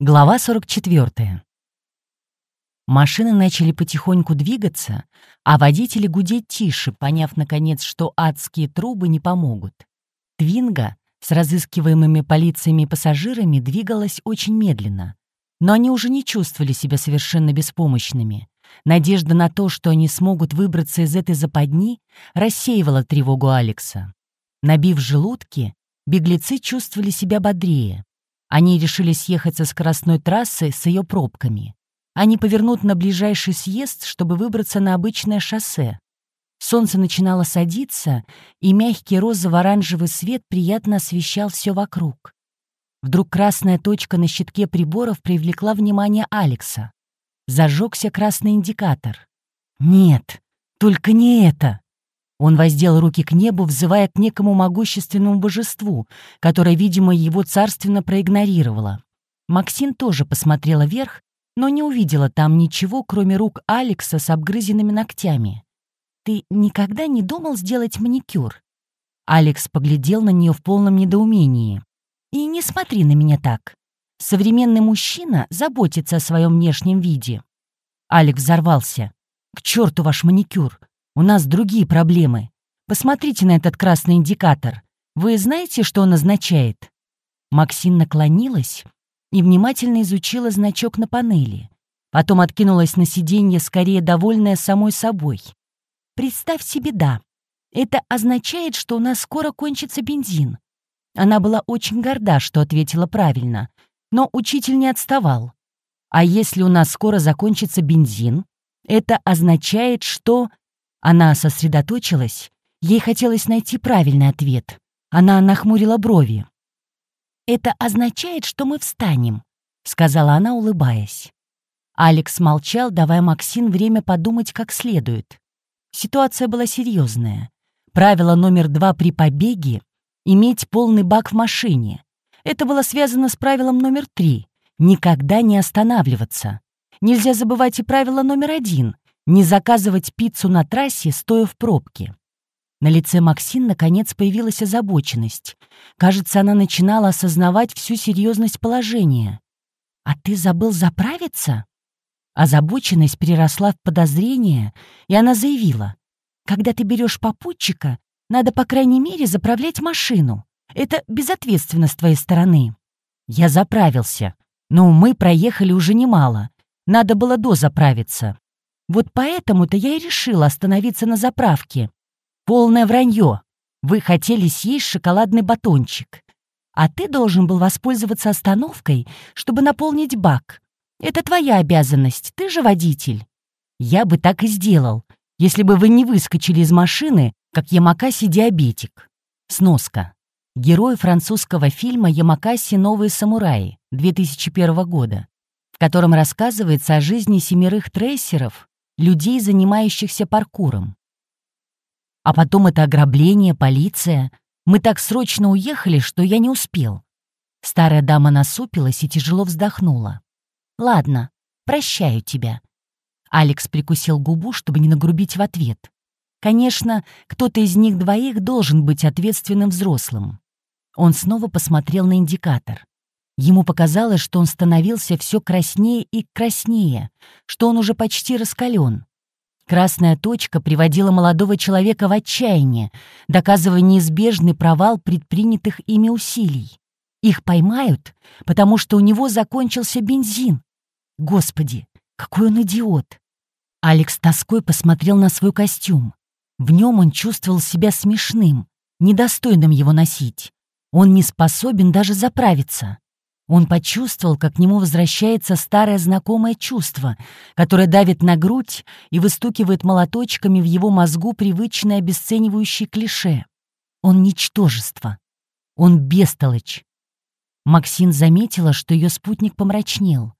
Глава 44. Машины начали потихоньку двигаться, а водители гудеть тише, поняв, наконец, что адские трубы не помогут. Твинга с разыскиваемыми полициями пассажирами двигалась очень медленно, но они уже не чувствовали себя совершенно беспомощными. Надежда на то, что они смогут выбраться из этой западни, рассеивала тревогу Алекса. Набив желудки, беглецы чувствовали себя бодрее. Они решили съехать со скоростной трассы с ее пробками. Они повернут на ближайший съезд, чтобы выбраться на обычное шоссе. Солнце начинало садиться, и мягкий розово-оранжевый свет приятно освещал все вокруг. Вдруг красная точка на щитке приборов привлекла внимание Алекса. Зажегся красный индикатор. «Нет, только не это!» Он воздел руки к небу, взывая к некому могущественному божеству, которое, видимо, его царственно проигнорировало. Максин тоже посмотрела вверх, но не увидела там ничего, кроме рук Алекса с обгрызенными ногтями. «Ты никогда не думал сделать маникюр?» Алекс поглядел на нее в полном недоумении. «И не смотри на меня так. Современный мужчина заботится о своем внешнем виде». Алекс взорвался. «К черту ваш маникюр! У нас другие проблемы. Посмотрите на этот красный индикатор. Вы знаете, что он означает?» Максин наклонилась и внимательно изучила значок на панели. Потом откинулась на сиденье, скорее довольная самой собой. «Представь себе, да. Это означает, что у нас скоро кончится бензин». Она была очень горда, что ответила правильно, но учитель не отставал. «А если у нас скоро закончится бензин, это означает, что...» Она сосредоточилась, ей хотелось найти правильный ответ. Она нахмурила брови. «Это означает, что мы встанем», — сказала она, улыбаясь. Алекс молчал, давая Максин время подумать как следует. Ситуация была серьезная. Правило номер два при побеге — иметь полный бак в машине. Это было связано с правилом номер три — никогда не останавливаться. Нельзя забывать и правило номер один не заказывать пиццу на трассе, стоя в пробке. На лице Максин наконец появилась озабоченность. Кажется, она начинала осознавать всю серьезность положения. «А ты забыл заправиться?» Озабоченность переросла в подозрение, и она заявила. «Когда ты берешь попутчика, надо, по крайней мере, заправлять машину. Это безответственно с твоей стороны». Я заправился, но мы проехали уже немало. Надо было дозаправиться. Вот поэтому-то я и решила остановиться на заправке. Полное вранье. Вы хотели съесть шоколадный батончик. А ты должен был воспользоваться остановкой, чтобы наполнить бак. Это твоя обязанность, ты же водитель. Я бы так и сделал, если бы вы не выскочили из машины, как Ямакаси-диабетик. Сноска. Герой французского фильма «Ямакаси. Новые самураи» 2001 года, в котором рассказывается о жизни семерых трейсеров, людей, занимающихся паркуром. А потом это ограбление, полиция. Мы так срочно уехали, что я не успел. Старая дама насупилась и тяжело вздохнула. «Ладно, прощаю тебя». Алекс прикусил губу, чтобы не нагрубить в ответ. Конечно, кто-то из них двоих должен быть ответственным взрослым. Он снова посмотрел на индикатор. Ему показалось, что он становился все краснее и краснее, что он уже почти раскален. Красная точка приводила молодого человека в отчаяние, доказывая неизбежный провал предпринятых ими усилий. Их поймают, потому что у него закончился бензин. Господи, какой он идиот! Алекс тоской посмотрел на свой костюм. В нем он чувствовал себя смешным, недостойным его носить. Он не способен даже заправиться. Он почувствовал, как к нему возвращается старое знакомое чувство, которое давит на грудь и выстукивает молоточками в его мозгу привычное обесценивающее клише. Он ничтожество. Он бестолочь. Максин заметила, что ее спутник помрачнел.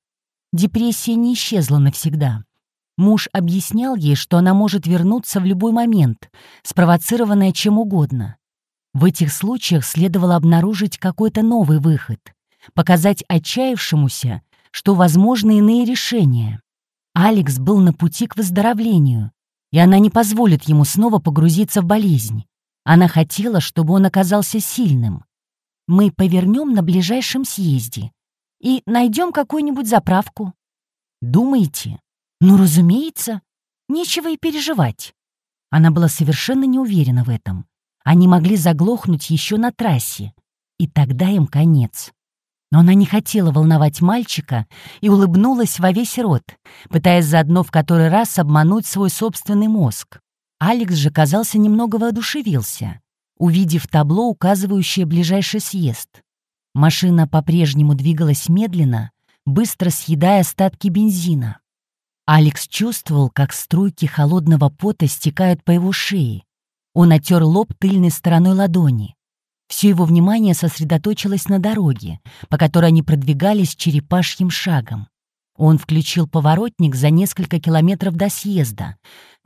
Депрессия не исчезла навсегда. Муж объяснял ей, что она может вернуться в любой момент, спровоцированная чем угодно. В этих случаях следовало обнаружить какой-то новый выход — показать отчаявшемуся, что возможны иные решения. Алекс был на пути к выздоровлению, и она не позволит ему снова погрузиться в болезнь. Она хотела, чтобы он оказался сильным. Мы повернем на ближайшем съезде. и найдем какую-нибудь заправку. Думаете? Ну, разумеется. Нечего и переживать. Она была совершенно не уверена в этом. Они могли заглохнуть еще на трассе. И тогда им конец. Но она не хотела волновать мальчика и улыбнулась во весь рот, пытаясь заодно в который раз обмануть свой собственный мозг. Алекс же, казался, немного воодушевился, увидев табло, указывающее ближайший съезд. Машина по-прежнему двигалась медленно, быстро съедая остатки бензина. Алекс чувствовал, как струйки холодного пота стекают по его шее. Он отер лоб тыльной стороной ладони. Все его внимание сосредоточилось на дороге, по которой они продвигались черепашьим шагом. Он включил поворотник за несколько километров до съезда.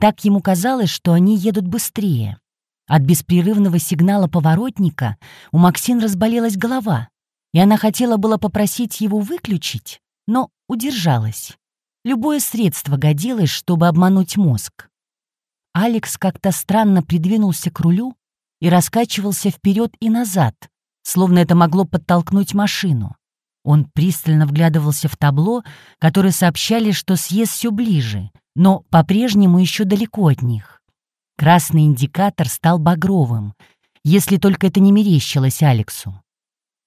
Так ему казалось, что они едут быстрее. От беспрерывного сигнала поворотника у Максин разболелась голова и она хотела было попросить его выключить, но удержалась. Любое средство годилось, чтобы обмануть мозг. Алекс как-то странно придвинулся к рулю и раскачивался вперед и назад, словно это могло подтолкнуть машину. Он пристально вглядывался в табло, которые сообщали, что съезд все ближе, но по-прежнему еще далеко от них. Красный индикатор стал багровым, если только это не мерещилось Алексу.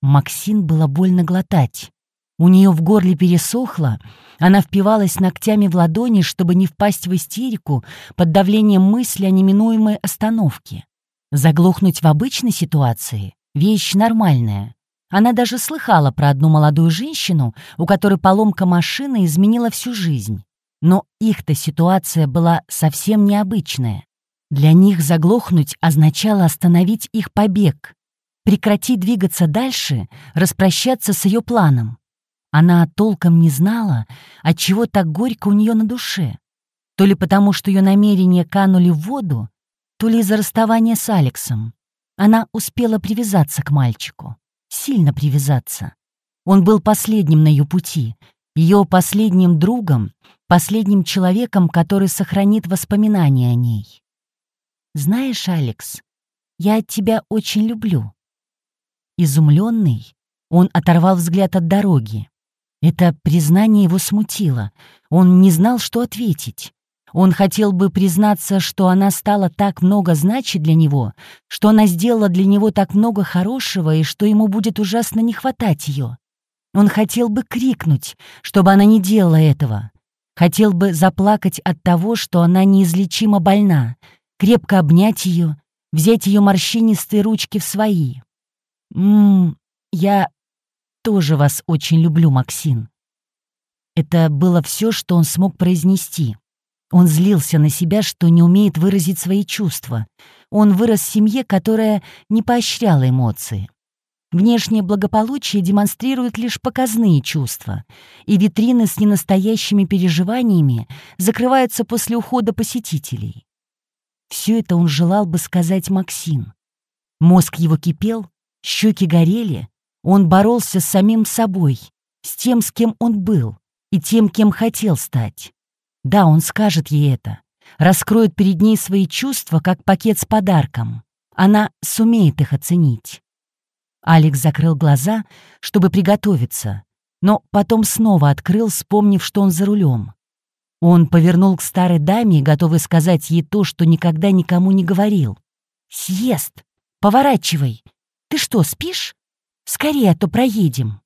Максин было больно глотать. У нее в горле пересохло, она впивалась ногтями в ладони, чтобы не впасть в истерику под давлением мысли о неминуемой остановке. Заглохнуть в обычной ситуации — вещь нормальная. Она даже слыхала про одну молодую женщину, у которой поломка машины изменила всю жизнь. Но их-то ситуация была совсем необычная. Для них заглохнуть означало остановить их побег, прекратить двигаться дальше, распрощаться с ее планом. Она толком не знала, от чего так горько у нее на душе. То ли потому, что ее намерения канули в воду, то ли из-за расставания с Алексом. Она успела привязаться к мальчику, сильно привязаться. Он был последним на ее пути, ее последним другом, последним человеком, который сохранит воспоминания о ней. «Знаешь, Алекс, я тебя очень люблю», Изумленный, он оторвал взгляд от дороги. Это признание его смутило. Он не знал, что ответить. Он хотел бы признаться, что она стала так много значить для него, что она сделала для него так много хорошего и что ему будет ужасно не хватать ее. Он хотел бы крикнуть, чтобы она не делала этого. Хотел бы заплакать от того, что она неизлечимо больна, крепко обнять ее, взять ее морщинистые ручки в свои. «Ммм, я тоже вас очень люблю, Максим». Это было все, что он смог произнести. Он злился на себя, что не умеет выразить свои чувства. Он вырос в семье, которая не поощряла эмоции. Внешнее благополучие демонстрирует лишь показные чувства, и витрины с ненастоящими переживаниями закрываются после ухода посетителей. Все это он желал бы сказать Максим. Мозг его кипел, Щеки горели, он боролся с самим собой, с тем, с кем он был, и тем, кем хотел стать. Да, он скажет ей это, раскроет перед ней свои чувства, как пакет с подарком. Она сумеет их оценить. Алекс закрыл глаза, чтобы приготовиться, но потом снова открыл, вспомнив, что он за рулем. Он повернул к старой даме, готовый сказать ей то, что никогда никому не говорил. «Съест! Поворачивай! Ты что, спишь? Скорее, а то проедем.